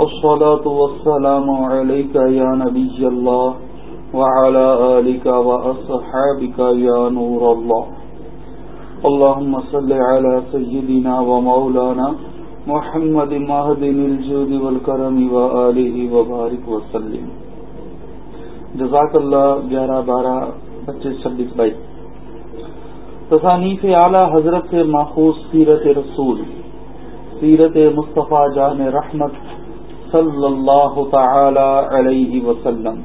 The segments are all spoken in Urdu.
الصلاة والسلام عليك يا نبي الله وعلى آلك وأصحابك يا نور الله. اللهم صل على سيدنا ومولانا محمد مهد الجود والكرم وآله وبارك وسلم. جزاک اللہ گیارہ بارہ پچیس چھبیس بائیس تصانیف اعلی حضرت سے ماخوذ سیرت رسول، سیرت مصطفیٰ جان رحمت صلی اللہ تعالی علیہ وسلم.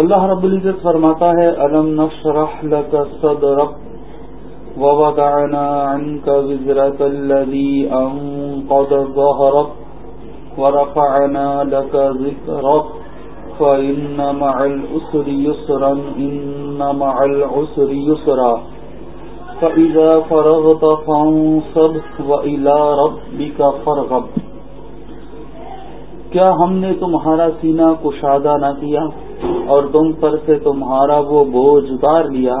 اللہ رب العزت فرماتا ہے علم نشرح لك صدرك ووضعنا عنك وزرك الذي انقض ظهرك ورفعنا لك ذكرك فإن مع الأسر يسرا إن مع العسر يسرا فإذا فرغت فانصب وإلى ربك فرغب کیا ہم نے تمہارا سینہ کشادہ نہ کیا اور تم پر سے تمہارا وہ بوجھ اتار لیا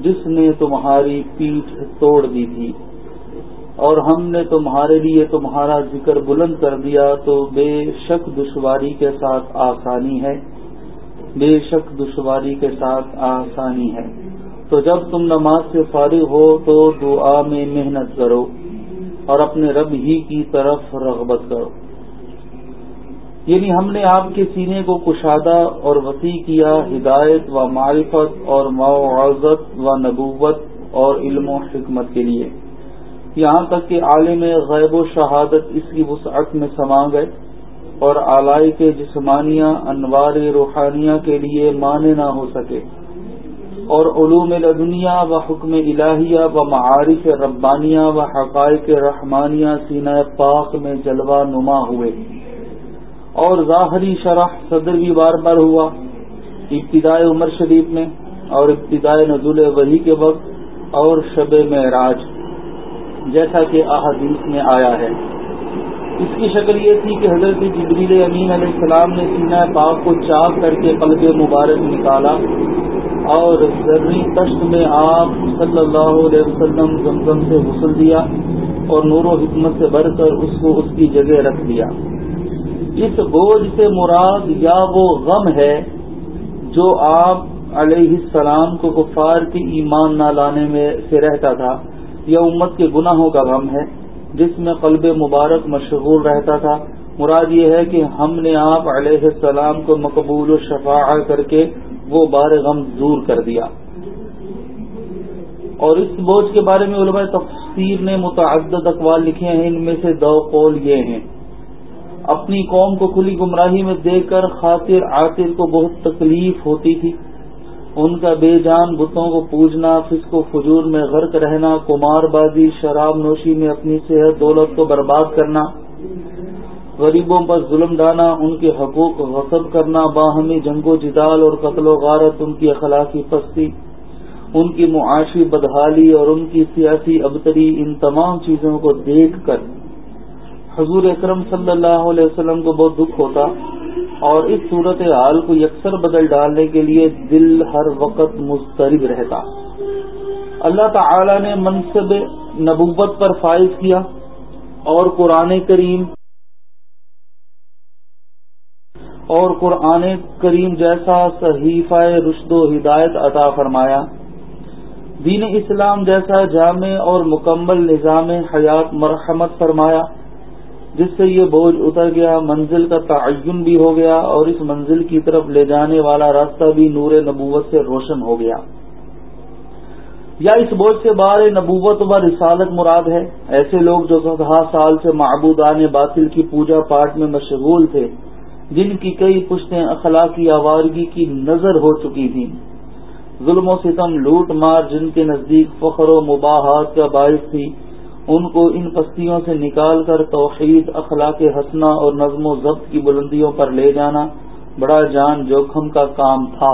جس نے تمہاری پیٹھ توڑ دی تھی؟ اور ہم نے تمہارے لیے تمہارا ذکر بلند کر دیا تو بے شک دشواری کے ساتھ آسانی ہے۔ بے شک دشواری کے ساتھ آسانی ہے۔ تو جب تم نماز سے فارغ ہو تو دعا میں محنت کرو اور اپنے رب ہی کی طرف رغبت کرو۔ یعنی ہم نے آپ کے سینے کو کشادہ اور وسیع کیا، ہدایت و معرفت اور معذت و نبوت اور علم و حکمت کے لیے۔ یہاں تک کہ عالم غیب و شہادت اس کی وسعت میں سما گئے اور آلائی کے جسمانیہ انوار روحانیہ کے لیے مانے نہ ہو سکے۔ اور علوم دنیا و حکم الہیہ و معارف ربانیہ و حقائق رحمانیہ سینہ پاک میں جلوہ نما ہوئے۔ اور ظاہری شرح صدر بھی بار بار ہوا ابتدائے عمر شریف میں اور ابتدائے نزول وحی کے وقت اور شب معراج جیسا کہ احادیث میں آیا ہے۔ اس کی شکل یہ تھی کہ حضرت جبریل امین علیہ السلام نے سینہ پاک کو چاک کر کے قلب مبارک نکالا اور ضروری تشت میں آپ صلی اللہ علیہ وسلم زمزم سے غسل دیا اور نور و حکمت سے بھر کر اس کو اس کی جگہ رکھ دیا۔ اس بوجھ سے مراد یا وہ غم ہے جو آپ علیہ السلام کو کفار کی ایمان نہ لانے میں سے رہتا تھا یا امت کے گناہوں کا غم ہے، جس میں قلب مبارک مشغول رہتا تھا۔ مراد یہ ہے کہ ہم نے آپ علیہ السلام کو مقبول و شفاع کر کے وہ بار غم دور کر دیا۔ اور اس بوجھ کے بارے میں علماء تفسیر نے متعدد اقوال لکھے ہیں، ان میں سے دو قول یہ ہیں۔ اپنی قوم کو کھلی گمراہی میں دیکھ کر خاطر عاطر کو بہت تکلیف ہوتی تھی۔ ان کا بے جان بتوں کو پوجنا، فسق و فجور میں غرق رہنا کمار بازی، شراب نوشی میں اپنی صحت، دولت کو برباد کرنا، غریبوں پر ظلم ڈانا، ان کے حقوق غصب کرنا، باہمی جنگ و جدال اور قتل و غارت، ان کی اخلاقی پستی، ان کی معاشی بدحالی اور ان کی سیاسی ابتری، ان تمام چیزوں کو دیکھ کر۔ حضور اکرم صلی اللہ علیہ وسلم کو بہت دکھ ہوتا اور اس صورت حال کو یکسر بدل ڈالنے کے لیے دل ہر وقت مسترب رہتا۔ اللہ تعالی نے منصب نبوت پر فائز کیا اور قرآن کریم اور قرآن کریم جیسا صحیفہ رشد و ہدایت عطا فرمایا۔ دین اسلام جیسا جامع اور مکمل نظام حیات مرحمت فرمایا۔ جس سے یہ بوجھ اتر گیا، منزل کا تعین بھی ہو گیا اور اس منزل کی طرف لے جانے والا راستہ بھی نور نبوت سے روشن ہو گیا۔ یا اس بوجھ سے بار نبوت و رسالت مراد ہے۔ ایسے لوگ جو سدہ سال سے معبودان باطل کی پوجا پاٹ میں مشغول تھے، جن کی کئی پشتیں اخلاقی آوارگی کی نظر ہو چکی تھیں۔ ظلم و ستم، لوٹ مار جن کے نزدیک فخر و مباحت کا باعث تھی۔ ان کو ان پستیوں سے نکال کر توحید، اخلاق حسنہ اور نظم و ضبط کی بلندیوں پر لے جانا بڑا جان جوخم کا کام تھا۔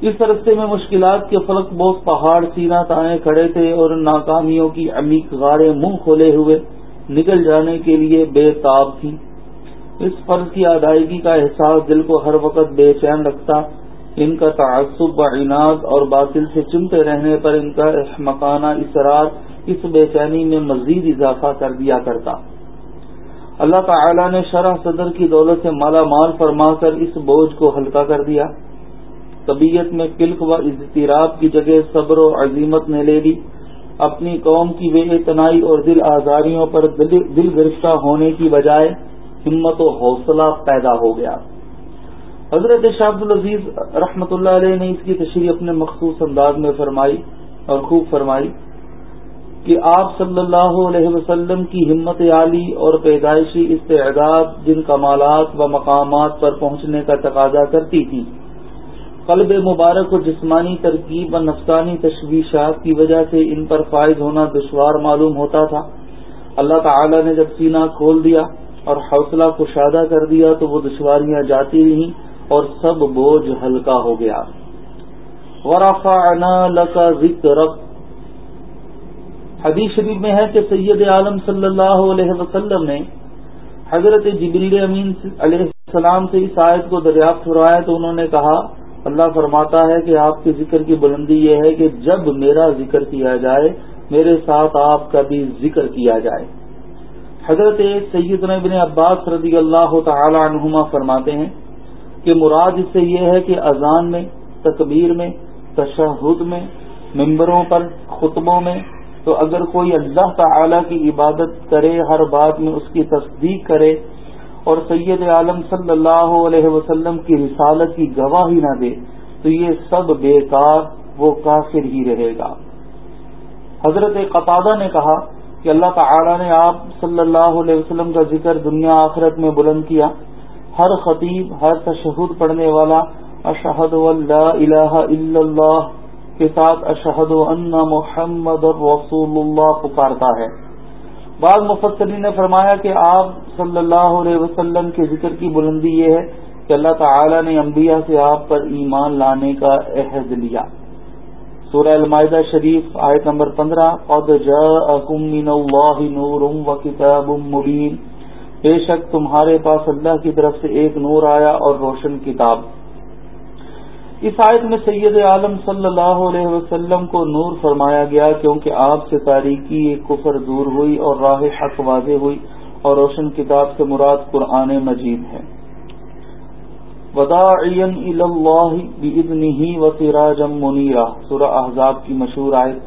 اس رستے میں مشکلات کے فلک بوس پہاڑ سینا تانے کھڑے تھے اور ناکامیوں کی عمیق غاریں منہ کھولے ہوئے نکل جانے کے لیے بے تاب تھی اس فرض کی ادائیگی کا احساس دل کو ہر وقت بے چین رکھتا۔ ان کا تعصب و عناد اور باطل سے چمتے رہنے پر ان کا مکانہ اصرار اس بے چینی میں مزید اضافہ کر دیا کرتا۔ اللہ تعالی نے شرح صدر کی دولت سے مالا مال فرما کر اس بوجھ کو ہلکا کر دیا۔ طبیعت میں کلک و اضطراب کی جگہ صبر و عظیمت نے لے لی۔ اپنی قوم کی بے اتنائی اور دل آزاریوں پر دل گرفتہ ہونے کی بجائے ہمت و حوصلہ پیدا ہو گیا۔ حضرت شاہد العزیز رحمۃ اللہ علیہ نے اس کی تشریح اپنے مخصوص انداز میں فرمائی اور خوب فرمائی۔ کہ آپ صلی اللہ علیہ وسلم کی ہمت عالی اور پیدائشی استعداد جن کمالات و مقامات پر پہنچنے کا تقاضا کرتی تھی۔ قلب مبارک و جسمانی ترکیب و نفسانی تشویشات کی وجہ سے ان پر فائز ہونا دشوار معلوم ہوتا تھا۔ اللہ تعالی نے جب سینہ کھول دیا اور حوصلہ کشادہ کر دیا تو وہ دشواریاں جاتی رہیں اور سب بوجھ ہلکا ہو گیا۔ ورفعنا لکا ذکر حدیث شریف میں ہے کہ سید عالم صلی اللہ علیہ وسلم نے حضرت جبریل امین علیہ السلام سے اس آیت کو دریافت فرمایا تو انہوں نے کہا، اللہ فرماتا ہے کہ آپ کے ذکر کی بلندی یہ ہے کہ جب میرا ذکر کیا جائے، میرے ساتھ آپ کا بھی ذکر کیا جائے۔ حضرت سید ابن عباس رضی اللہ تعالی عنہما فرماتے ہیں کہ مراد اس سے یہ ہے کہ اذان میں، تکبیر میں، تشہد میں ممبروں پر، خطبوں میں تو اگر کوئی اللہ تعالی کی عبادت کرے، ہر بات میں اس کی تصدیق کرے اور سید عالم صلی اللہ علیہ وسلم کی رسالت کی گواہی نہ دے، تو یہ سب بیکار، وہ کافر ہی رہے گا۔ حضرت قطادہ نے کہا کہ اللہ تعالی نے آپ صلی اللہ علیہ وسلم کا ذکر دنیا آخرت میں بلند کیا۔ ہر خطیب، ہر تشہد پڑھنے والا، اشہد اللہ الہ الا اللہ کے ساتھ اشہد ان محمد رسول اللہ پکارتا ہے۔ بعض مفسرین نے فرمایا کہ آپ صلی اللہ علیہ وسلم کے ذکر کی بلندی یہ ہے کہ اللہ تعالی نے انبیاء سے آپ پر ایمان لانے کا عہد لیا۔ سورہ المائدہ شریف آیت نمبر پندرہ، قد جاءکم من اللہ نور و کتاب مبین بے شک تمہارے پاس اللہ کی طرف سے ایک نور آیا اور روشن کتاب۔ اس آیت میں سید عالم صلی اللہ علیہ وسلم کو نور فرمایا گیا کیونکہ آپ سے تاریخی ایک کفر دور ہوئی اور راہ حق واضح ہوئی اور روشن کتاب سے مراد قرآن مجید ہے۔ و منیرا سورہ احزاب کی مشہور آیت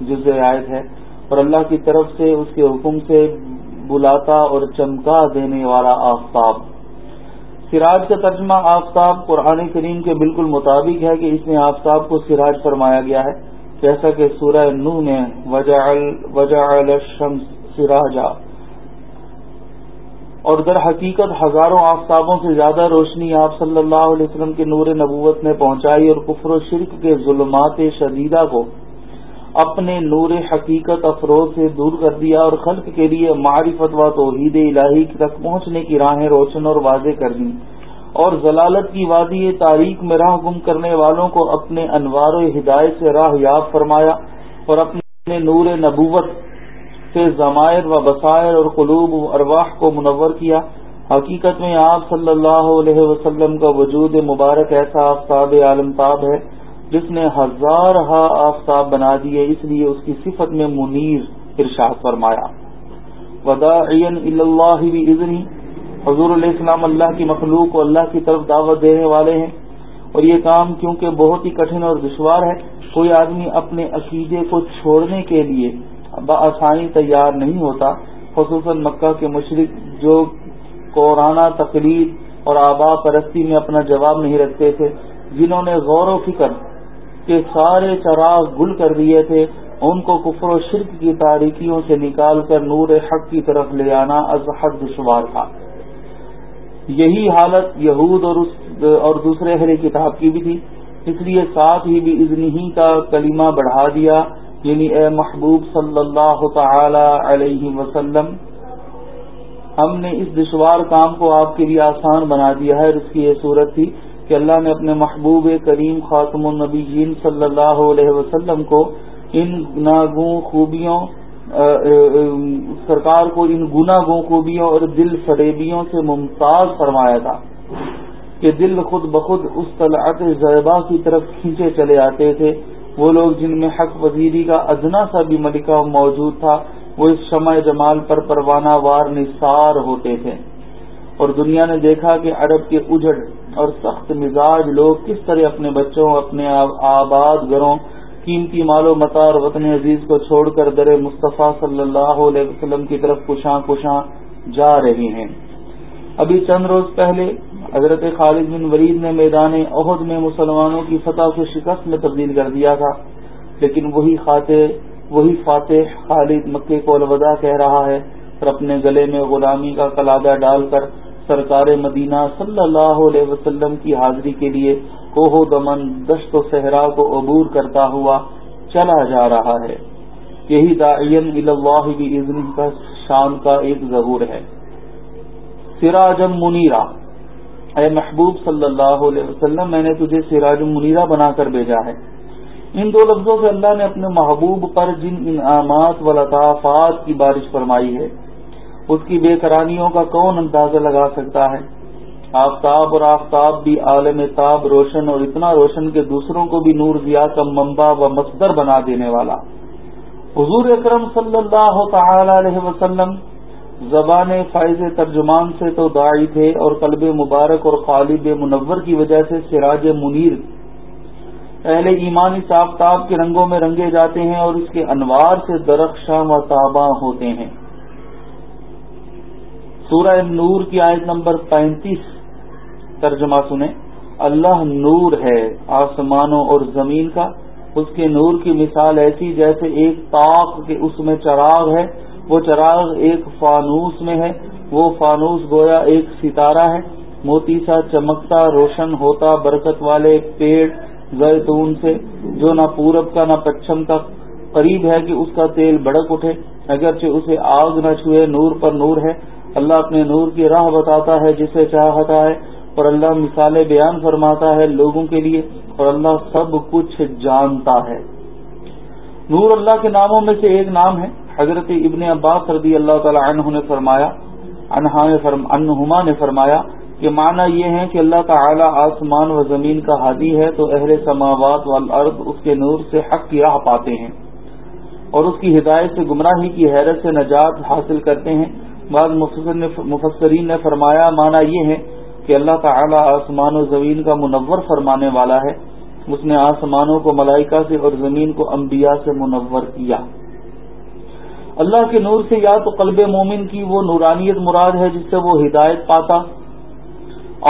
جز آیت ہے۔ اور اللہ کی طرف سے، اس کے حکم سے بلاتا اور چمکا دینے والا آفتاب۔ سراج کا ترجمہ آفتاب قرآن کریم کے بالکل مطابق ہے کہ اس میں آفتاب کو سراج فرمایا گیا ہے، جیسا کہ سورہ نو میں سراجا۔ اور در حقیقت ہزاروں آفتابوں سے زیادہ روشنی آپ صلی اللہ علیہ وسلم کے نور نبوت نے پہنچائی اور کفر و شرک کے ظلمات شدیدہ کو اپنے نور حقیقت افروز سے دور کر دیا اور خلق کے لیے معرفت و توحید الہی تک پہنچنے کی راہیں روشن اور واضح کر دی اور ضلالت کی وادی تاریخ میں راہ گم کرنے والوں کو اپنے انوار و ہدایت سے راہ یاب فرمایا اور اپنے نور نبوت سے ضمائر و بسائر اور قلوب و ارواح کو منور کیا۔ حقیقت میں آپ صلی اللہ علیہ وسلم کا وجود مبارک ایسا آفتاب عالم تاب ہے جس نے ہزار ہا آفتاب بنا دیے، اس لیے اس کی صفت میں منیر ارشاد فرمایا۔ ودا اللہ بھی ازنی حضور علیہ السلام اللہ کی مخلوق کو اللہ کی طرف دعوت دینے والے ہیں۔ اور یہ کام کیونکہ بہت ہی کٹھن اور دشوار ہے، کوئی آدمی اپنے عقیدے کو چھوڑنے کے لیے بآسانی تیار نہیں ہوتا، خصوصاً مکہ کے مشرق جو قرآن تقلید اور آبا پرستی میں اپنا جواب نہیں رکھتے تھے، جنہوں نے غور و فکر کے سارے چراغ گل کر دیے تھے، ان کو کفر و شرک کی تاریکیوں سے نکال کر نور حق کی طرف لے آنا از حد دشوار تھا۔ یہی حالت یہود اور اور دوسرے اہل کتاب کی بھی تھی۔ اس لیے ساتھ ہی بھی ازن ہی کا کلمہ بڑھا دیا یعنی اے محبوب صلی اللہ تعالی علیہ وسلم، ہم نے اس دشوار کام کو آپ کے لیے آسان بنا دیا ہے۔ اور اس کی یہ صورت تھی کہ اللہ نے اپنے محبوب کریم خاتم النبی جین صلی اللہ علیہ وسلم کو ان گناگوں خوبیوں سرکار کو ان گناگوں خوبیوں اور دل فریبیوں سے ممتاز فرمایا تھا کہ دل خود بخود اس طلعت زیبا کی طرف کھینچے چلے آتے تھے۔ وہ لوگ جن میں حق وزیری کا ادنا سا بھی ملکہ موجود تھا، وہ اس شمع جمال پر پروانہ وار نثار ہوتے تھے۔ اور دنیا نے دیکھا کہ عرب کے اجڑ اور سخت مزاج لوگ کس طرح اپنے بچوں، اپنے آباد گھروں، قیمتی مال و متا اور وطن عزیز کو چھوڑ کر در مصطفیٰ صلی اللہ علیہ وسلم کی طرف کشاں کشاں جا رہے ہیں۔ ابھی چند روز پہلے حضرت خالد بن ورید نے میدان عہد میں مسلمانوں کی فتح کو شکست میں تبدیل کر دیا تھا، لیکن وہی خاطر وہی فاتح خالد مکے کو الوداع کہہ رہا ہے اور اپنے گلے میں غلامی کا کلادہ ڈال کر سرکار مدینہ صلی اللہ علیہ وسلم کی حاضری کے لیے کوہ دمن، دشت و صحرا کو عبور کرتا ہوا چلا جا رہا ہے۔ یہی داعین اللہ کا شان کا ایک ظہور ہے۔ سراجم منیرا اے محبوب صلی اللہ علیہ وسلم، میں نے تجھے سراج منیرا بنا کر بھیجا ہے۔ ان دو لفظوں سے اللہ نے اپنے محبوب پر جن انعامات و لطافات کی بارش فرمائی ہے۔ اس کی بے قرانیوں کا کون اندازہ لگا سکتا ہے؟ آفتاب اور آفتاب بھی عالم تاب روشن اور اتنا روشن کہ دوسروں کو بھی نور دیا کا منبع و مصدر بنا دینے والا۔ حضور اکرم صلی اللہ تعالی علیہ وسلم زبان فائز ترجمان سے تو داعی تھے اور قلب مبارک اور خالد منور کی وجہ سے سراج منیر اہل ایمان اس آفتاب کے رنگوں میں رنگے جاتے ہیں اور اس کے انوار سے درخشاں و تاباں ہوتے ہیں۔ سورہ نور کی آیت نمبر پینتیس ترجمہ سنیں۔ اللہ نور ہے آسمانوں اور زمین کا۔ اس کے نور کی مثال ایسی جیسے ایک طاق کے اس میں چراغ ہے، وہ چراغ ایک فانوس میں ہے۔ وہ فانوس گویا ایک ستارہ ہے۔ موتی سا چمکتا، روشن ہوتا، برکت والے پیڑ زیتون سے۔ جو نہ پورب کا، نہ پچھم کا۔ قریب ہے کہ اس کا تیل بڑک اٹھے۔ اگرچہ اسے آگ نہ چھوئے، نور پر نور ہے۔ اللہ اپنے نور کی راہ بتاتا ہے جسے چاہتا ہے اور اللہ مثال بیان فرماتا ہے لوگوں کے لیے اور اللہ سب کچھ جانتا ہے۔ نور اللہ کے ناموں میں سے ایک نام ہے، حضرت ابن عباس رضی اللہ تعالی عنہ نے فرمایا انہما نے فرمایا کہ معنی یہ ہے کہ اللہ تعالی آسمان و زمین کا حادی ہے تو اہل سماوات والارض اس کے نور سے حق کی راہ پاتے ہیں اور اس کی ہدایت سے گمراہی کی حیرت سے نجات حاصل کرتے ہیں۔ بعض مفسرین نے فرمایا، معنی یہ ہے کہ اللہ تعالی آسمان و زمین کا منور فرمانے والا ہے۔ اس نے آسمانوں کو ملائکہ سے اور زمین کو انبیاء سے منور کیا۔ اللہ کے نور سے یا تو قلب مومن کی وہ نورانیت مراد ہے جس سے وہ ہدایت پاتا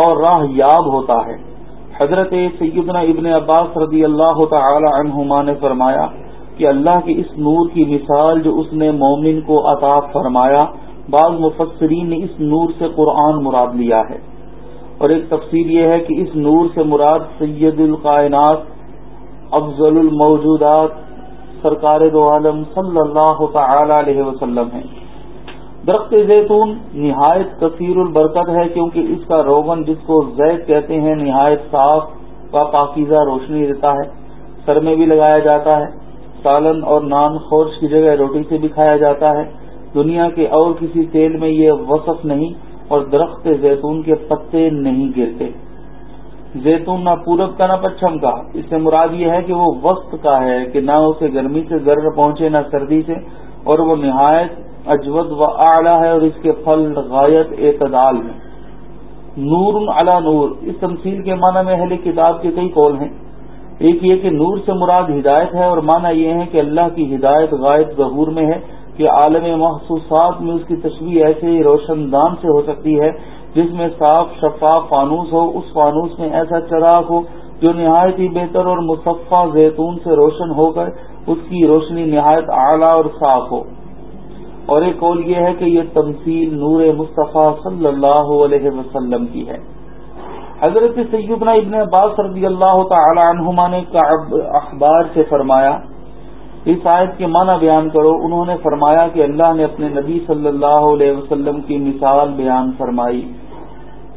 اور راہ یاب ہوتا ہے۔ حضرت سیدنا ابن عباس رضی اللہ تعالی عنہما نے فرمایا کہ اللہ کی اس نور کی مثال جو اس نے مومن کو عطا فرمایا بعض مفسرین نے اس نور سے قرآن مراد لیا ہے۔ اور ایک تفصیل یہ ہے کہ اس نور سے مراد سید القائنات، افضل الموجودات، سرکار دو عالم صلی اللہ تعالی علیہ وسلم ہیں۔ درخت زیتون نہایت کثیر البرکت ہے کیونکہ اس کا روغن جس کو زید کہتے ہیں نہایت صاف و پاکیزہ روشنی دیتا ہے، سر میں بھی لگایا جاتا ہے، سالن اور نان خورش کی جگہ روٹی سے بھی کھایا جاتا ہے۔ دنیا کے اور کسی تیل میں یہ وصف نہیں اور درخت زیتون کے پتے نہیں گرتے۔ زیتون نہ پورب کا نہ پچھم کا۔ اس سے مراد یہ ہے کہ وہ وسط کا ہے کہ نہ اسے گرمی سے گرد پہنچے، نہ سردی سے، اور وہ نہایت اجود و اعلیٰ ہے اور اس کے پھل غایت اعتدال میں نور علا نور۔ اس تمثیل کے معنی میں اہل کتاب کے کئی قول ہیں۔ ایک یہ کہ نور سے مراد ہدایت ہے اور معنی یہ ہے کہ اللہ کی ہدایت غائب ظہور میں ہے۔ کہ عالم محسوسات میں اس کی تصویر ایسے ہی روشن دان سے ہو سکتی ہے جس میں صاف، شفاف فانوس ہو، اس فانوس میں ایسا چراغ ہو جو نہایت ہی بہتر اور مصفہ زیتون سے روشن ہو کر اس کی روشنی نہایت اعلیٰ اور صاف ہو۔ اور ایک قول یہ ہے کہ یہ تمثیل نور مصطفیٰ صلی اللہ علیہ وسلم کی ہے۔ حضرت سیدنا ابن عباس رضی اللہ تعالی عنہما نے اخبار سے فرمایا اس آیت کے معنی بیان کرو، انہوں نے فرمایا کہ اللہ نے اپنے نبی صلی اللہ علیہ وسلم کی مثال بیان فرمائی۔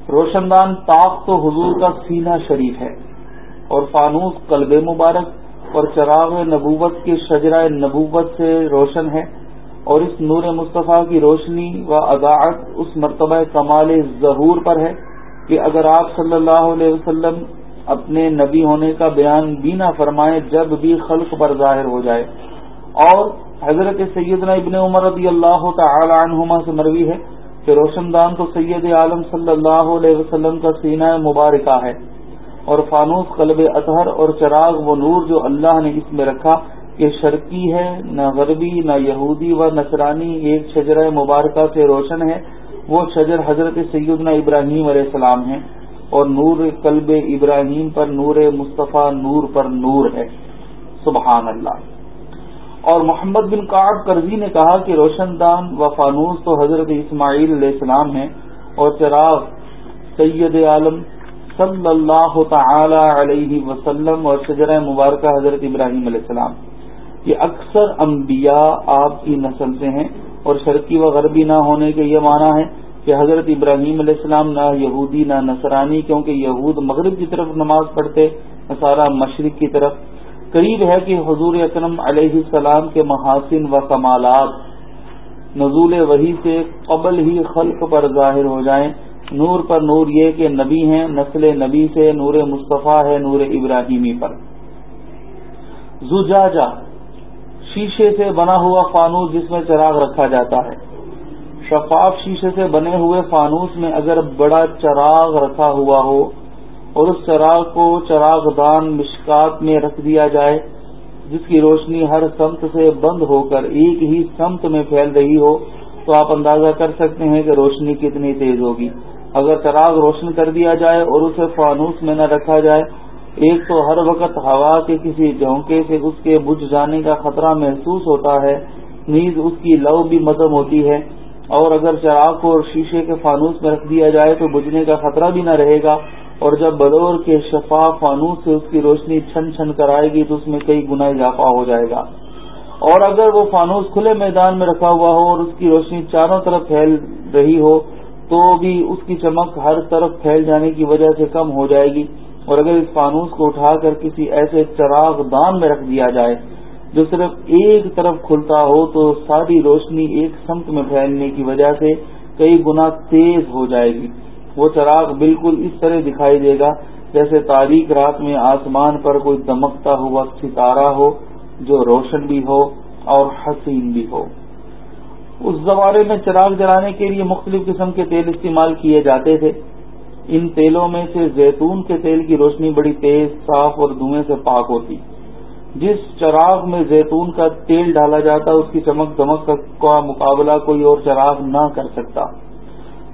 روشن دان طاق تو حضور کا سینہ شریف ہے اور فانوس قلب مبارک اور چراغ نبوت کے شجرہ نبوت سے روشن ہے اور اس نور مصطفیٰ کی روشنی و اضاعت اس مرتبہ کمال ظہور پر ہے کہ اگر آپ صلی اللہ علیہ وسلم اپنے نبی ہونے کا بیان بھی نہ فرمائے جب بھی خلق پر ظاہر ہو جائے۔ اور حضرت سیدنا ابن عمر رضی اللہ تعالی عنہما سے مروی ہے کہ روشن دان تو سید عالم صلی اللہ علیہ وسلم کا سینہ مبارکہ ہے اور فانوس قلب اطہر اور چراغ و نور جو اللہ نے اس میں رکھا کہ شرقی ہے، نہ غربی، نہ یہودی و نصرانی ایک شجرہ مبارکہ سے روشن ہے۔ وہ شجر حضرت سیدنا ابراہیم علیہ السلام ہے اور نور قلب ابراہیم پر، نور مصطفیٰ نور پر نور ہے۔ سبحان اللہ اور محمد بن کاٹ کرزی نے کہا کہ روشن دان و فانوس تو حضرت اسماعیل علیہ السلام ہیں اور چراغ سید عالم صلی اللہ تعالی علیہ وسلم اور شجر مبارکہ حضرت ابراہیم علیہ السلام۔ یہ اکثر انبیاء آپ کی نسل سے ہیں اور شرقی و غربی نہ ہونے کے یہ معنی ہے کہ حضرت ابراہیم علیہ السلام نہ یہودی نہ نصرانی، کیونکہ یہود مغرب کی طرف نماز پڑھتے، نصارہ مشرق کی طرف۔ قریب ہے کہ حضور اکرم علیہ السلام کے محاسن و کمالات نزول وحی سے قبل ہی خلق پر ظاہر ہو جائیں۔ نور پر نور یہ کہ نبی ہیں، نسل نبی سے نور مصطفیٰ ہے، نور ابراہیمی پر۔ زجاجہ، شیشے سے بنا ہوا فانوس جس میں چراغ رکھا جاتا ہے۔ شفاف شیشے سے بنے ہوئے فانوس میں اگر بڑا چراغ رکھا ہوا ہو اور اس چراغ کو چراغ دان مشکات میں رکھ دیا جائے، جس کی روشنی ہر سمت سے بند ہو کر ایک ہی سمت میں پھیل رہی ہو، تو آپ اندازہ کر سکتے ہیں کہ روشنی کتنی تیز ہوگی۔ اگر چراغ روشن کر دیا جائے اور اسے فانوس میں نہ رکھا جائے، ایک تو ہر وقت ہوا کے کسی جھونکے سے اس کے بجھ جانے کا خطرہ محسوس ہوتا ہے، نیز اس کی لو بھی مدم ہوتی ہے۔ اور اگر چراغ کو اور شیشے کے فانوس میں رکھ دیا جائے تو بجھنے کا خطرہ بھی نہ رہے گا، اور جب بدور کے شفاف فانوس سے اس کی روشنی چھن چھن کر آئے گی تو اس میں کئی گنا اضافہ ہو جائے گا۔ اور اگر وہ فانوس کھلے میدان میں رکھا ہوا ہو اور اس کی روشنی چاروں طرف پھیل رہی ہو، تو بھی اس کی چمک ہر طرف پھیل جانے کی وجہ سے کم ہو جائے گی۔ اور اگر اس فانوس کو اٹھا کر کسی ایسے چراغ دان میں رکھ دیا جائے جو صرف ایک طرف کھلتا ہو تو ساری روشنی ایک سمت میں پھیلنے کی وجہ سے کئی گنا تیز ہو جائے گی۔ وہ چراغ بالکل اس طرح دکھائی دے گا جیسے تاریخ رات میں آسمان پر کوئی دمکتا ہوا ستارہ ہو، جو روشن بھی ہو اور حسین بھی ہو۔ اس زمانے میں چراغ جلانے کے لیے مختلف قسم کے تیل استعمال کیے جاتے تھے۔ ان تیلوں میں سے زیتون کے تیل کی روشنی بڑی تیز، صاف اور دھوئیں سے پاک ہوتی۔ جس چراغ میں زیتون کا تیل ڈالا جاتا اس کی چمک دمک کا مقابلہ کوئی اور چراغ نہ کر سکتا۔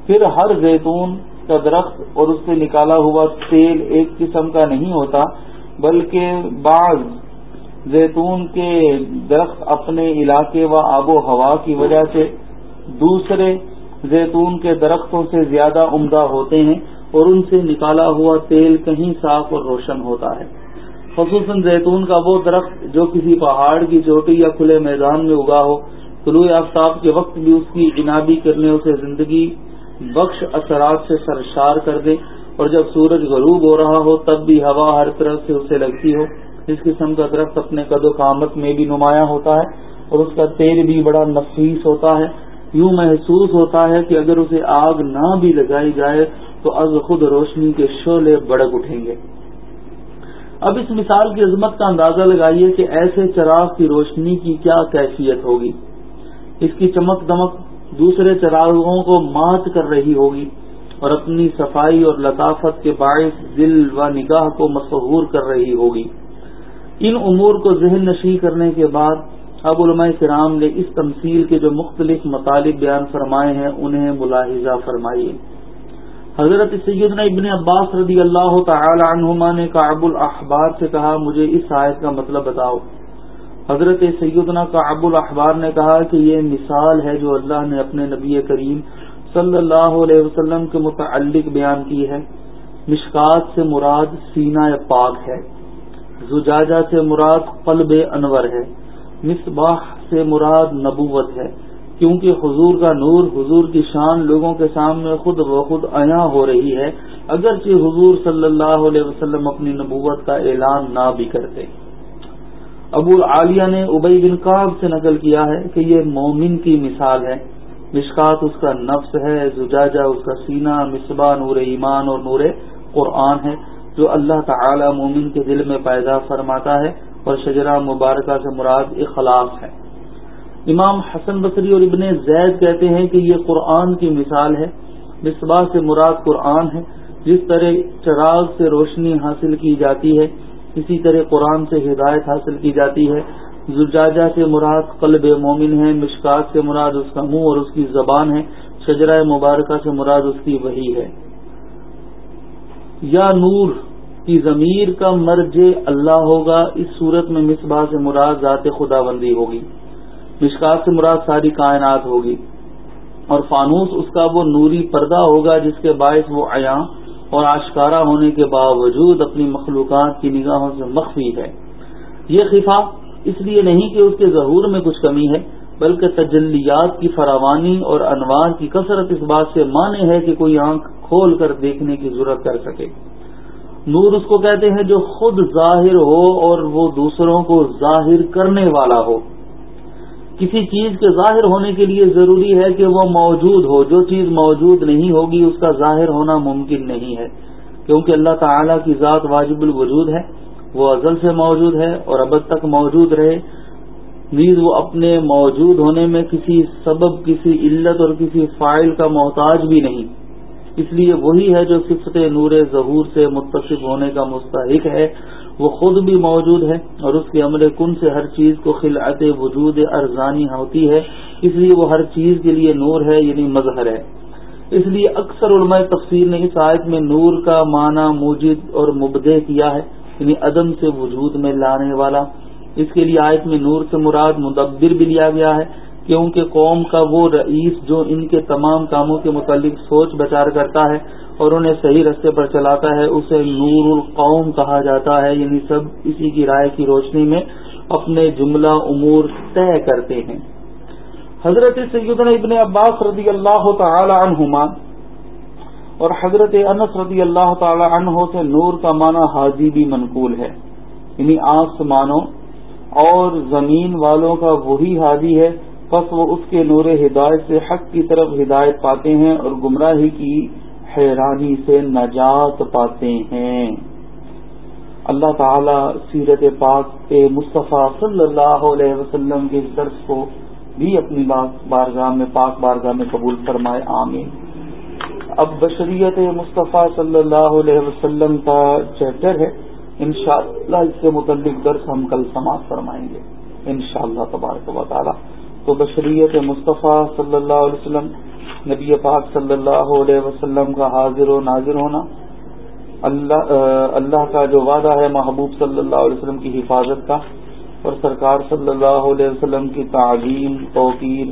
پھر ہر زیتون کا درخت اور اس سے نکالا ہوا تیل ایک قسم کا نہیں ہوتا، بلکہ بعض زیتون کے درخت اپنے علاقے و آب و ہوا کی وجہ سے دوسرے زیتون کے درختوں سے زیادہ عمدہ ہوتے ہیں اور ان سے نکالا ہوا تیل کہیں صاف اور روشن ہوتا ہے۔ خصوصاً زیتون کا وہ درخت جو کسی پہاڑ کی چوٹی یا کھلے میدان میں اگا ہو، طلوع آفتاب کے وقت بھی اس کی عنابی کرنے اسے زندگی بخش اثرات سے سرشار کر دے اور جب سورج غروب ہو رہا ہو، تب بھی ہوا ہر طرف سے اسے لگتی ہو۔ اس قسم کا درخت اپنے قد و قامت میں بھی نمایاں ہوتا ہے اور اس کا تیل بھی بڑا نفیس ہوتا ہے۔ یوں محسوس ہوتا ہے کہ اگر اسے آگ نہ بھی لگائی جائے تو از خود روشنی کے شعلے بڑک اٹھیں گے۔ اب اس مثال کی عظمت کا اندازہ لگائیے کہ ایسے چراغ کی روشنی کی کیا کیفیت ہوگی۔ اس کی چمک دمک دوسرے چراغوں کو مات کر رہی ہوگی اور اپنی صفائی اور لطافت کے باعث دل و نگاہ کو مسحور کر رہی ہوگی۔ ان امور کو ذہن نشی کرنے کے بعد اب علماء کرام نے اس تمثیل کے جو مختلف مطالب بیان فرمائے ہیں، انہیں ملاحظہ فرمائیے۔ حضرت سیدنا ابن عباس رضی اللہ تعالی عنہما نے کعب الاحبار سے کہا، مجھے اس آیت کا مطلب بتاؤ۔ حضرت سیدنا کعب الاحبار نے کہا کہ یہ مثال ہے جو اللہ نے اپنے نبی کریم صلی اللہ علیہ وسلم کے متعلق بیان کی ہے۔ مشکات سے مراد سینہ پاک ہے۔ زجاجہ سے مراد قلب انور ہے۔ مصباح سے مراد نبوت ہے۔ کیونکہ حضور کا نور، حضور کی شان لوگوں کے سامنے خود بخود عیاں ہو رہی ہے، اگرچہ حضور صلی اللہ علیہ وسلم اپنی نبوت کا اعلان نہ بھی کرتے۔ ابو العالیہ نے ابئی بن کاب سے نقل کیا ہے کہ یہ مومن کی مثال ہے۔ مشکات اس کا نفس ہے، زجاجہ اس کا سینہ، مصباح نور ایمان اور نور قرآن ہے، جو اللہ تعالی مومن کے دل میں پیدا فرماتا ہے اور شجرہ مبارکہ سے مراد اخلاص ہے۔ امام حسن بصری اور ابن زید کہتے ہیں کہ یہ قرآن کی مثال ہے، مصباح سے مراد قرآن ہے، جس طرح چراغ سے روشنی حاصل کی جاتی ہے، اسی طرح قرآن سے ہدایت حاصل کی جاتی ہے۔ زجاجہ سے مراد قلب مومن ہے، مشکات سے مراد اس کا منہ اور اس کی زبان ہے۔ شجرہ مبارکہ سے مراد اس کی وہی ہے۔ یا نور کی ضمیر کا مرج اللہ ہوگا، اس صورت میں مصباح سے مراد ذات خدا بندی ہوگی۔ مشکات سے مراد ساری کائنات ہوگی اور فانوس اس کا وہ نوری پردہ ہوگا جس کے باعث وہ عیاں اور آشکارا ہونے کے باوجود اپنی مخلوقات کی نگاہوں سے مخفی ہے۔ یہ خفا اس لیے نہیں کہ اس کے ظہور میں کچھ کمی ہے، بلکہ تجلیات کی فراوانی اور انوار کی کثرت اس بات سے مانے ہے کہ کوئی آنکھ کھول کر دیکھنے کی ضرورت کر سکے۔ نور اس کو کہتے ہیں جو خود ظاہر ہو اور وہ دوسروں کو ظاہر کرنے والا ہو۔ کسی چیز کے ظاہر ہونے کے لیے ضروری ہے کہ وہ موجود ہو۔ جو چیز موجود نہیں ہوگی، اس کا ظاہر ہونا ممکن نہیں ہے۔ کیونکہ اللہ تعالی کی ذات واجب الوجود ہے، وہ ازل سے موجود ہے اور ابد تک موجود رہے۔ نیز وہ اپنے موجود ہونے میں کسی سبب، کسی علت اور کسی فائل کا محتاج بھی نہیں۔ اس لیے وہی ہے جو صفت نور ظہور سے متصف ہونے کا مستحق ہے۔ وہ خود بھی موجود ہے اور اس کے عمل کن سے ہر چیز کو خلعت وجود ارزانی ہوتی ہے، اس لیے وہ ہر چیز کے لیے نور ہے یعنی مظہر ہے۔ اس لیے اکثر علماء تفسیر نے اس آیت میں نور کا معنی موجد اور مبدع کیا ہے یعنی عدم سے وجود میں لانے والا۔ اس کے لیے آیت میں نور سے مراد مدبر بھی لیا گیا ہے، کیونکہ قوم کا وہ رئیس جو ان کے تمام کاموں کے متعلق سوچ بچار کرتا ہے۔ اور انہیں صحیح رستے پر چلاتا ہے، اسے نور القوم کہا جاتا ہے یعنی سب اسی کی رائے کی روشنی میں اپنے جملہ امور طے کرتے ہیں۔ حضرت سیدنا ابن عباس رضی اللہ تعالی عنہما اور حضرت انس رضی اللہ تعالی عنہ سے نور کا معنی حاضی بھی منقول ہے۔ یعنی آسمانوں اور زمین والوں کا وہی حاضی ہے بس وہ اس کے نور ہدایت سے حق کی طرف ہدایت پاتے ہیں اور گمراہی کی حیرانی سے نجات پاتے ہیں۔ اللہ تعالی سیرت پاک مصطفیٰ صلی اللہ علیہ وسلم کے درس کو بھی اپنی بارگاہ میں پاک بارگاہ میں قبول فرمائے، آمین۔ اب بشریت مصطفیٰ صلی اللہ علیہ وسلم کا چیپٹر ہے۔ انشاءاللہ اس سے متعلق درس ہم کل سماعت فرمائیں گے۔ انشاءاللہ تبارک و تعالی۔ تو بشریت مصطفیٰ صلی اللہ علیہ وسلم نبی پاک صلی اللہ علیہ وسلم کا حاضر و ناظر ہونا، اللہ اللہ کا جو وعدہ ہے محبوب صلی اللہ علیہ وسلم کی حفاظت کا، اور سرکار صلی اللہ علیہ وسلم کی تعلیم توقیر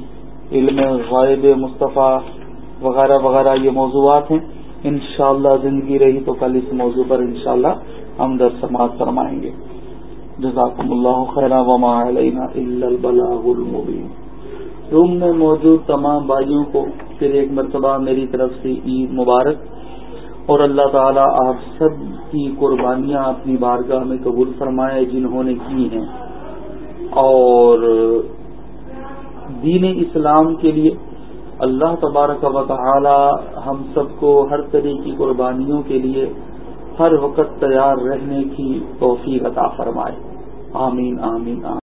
علم غائب مصطفیٰ وغیرہ وغیرہ یہ موضوعات ہیں۔ انشاءاللہ زندگی رہی تو کل اس موضوع پر انشاءاللہ ہم در سماعت فرمائیں گے۔ جزاکم اللہ خیر وما علینا البلاغ المبین۔ روم میں موجود تمام بھائیوں کو پھر ایک مرتبہ میری طرف سے عید مبارک اور اللہ تعالیٰ آپ سب کی قربانیاں اپنی بارگاہ میں قبول فرمائے جنہوں نے کی ہیں۔ اور دین اسلام کے لیے اللہ تبارک و تعالی ہم سب کو ہر طرح کی قربانیوں کے لیے ہر وقت تیار رہنے کی توفیق عطا فرمائے۔ آمین آمین آمین۔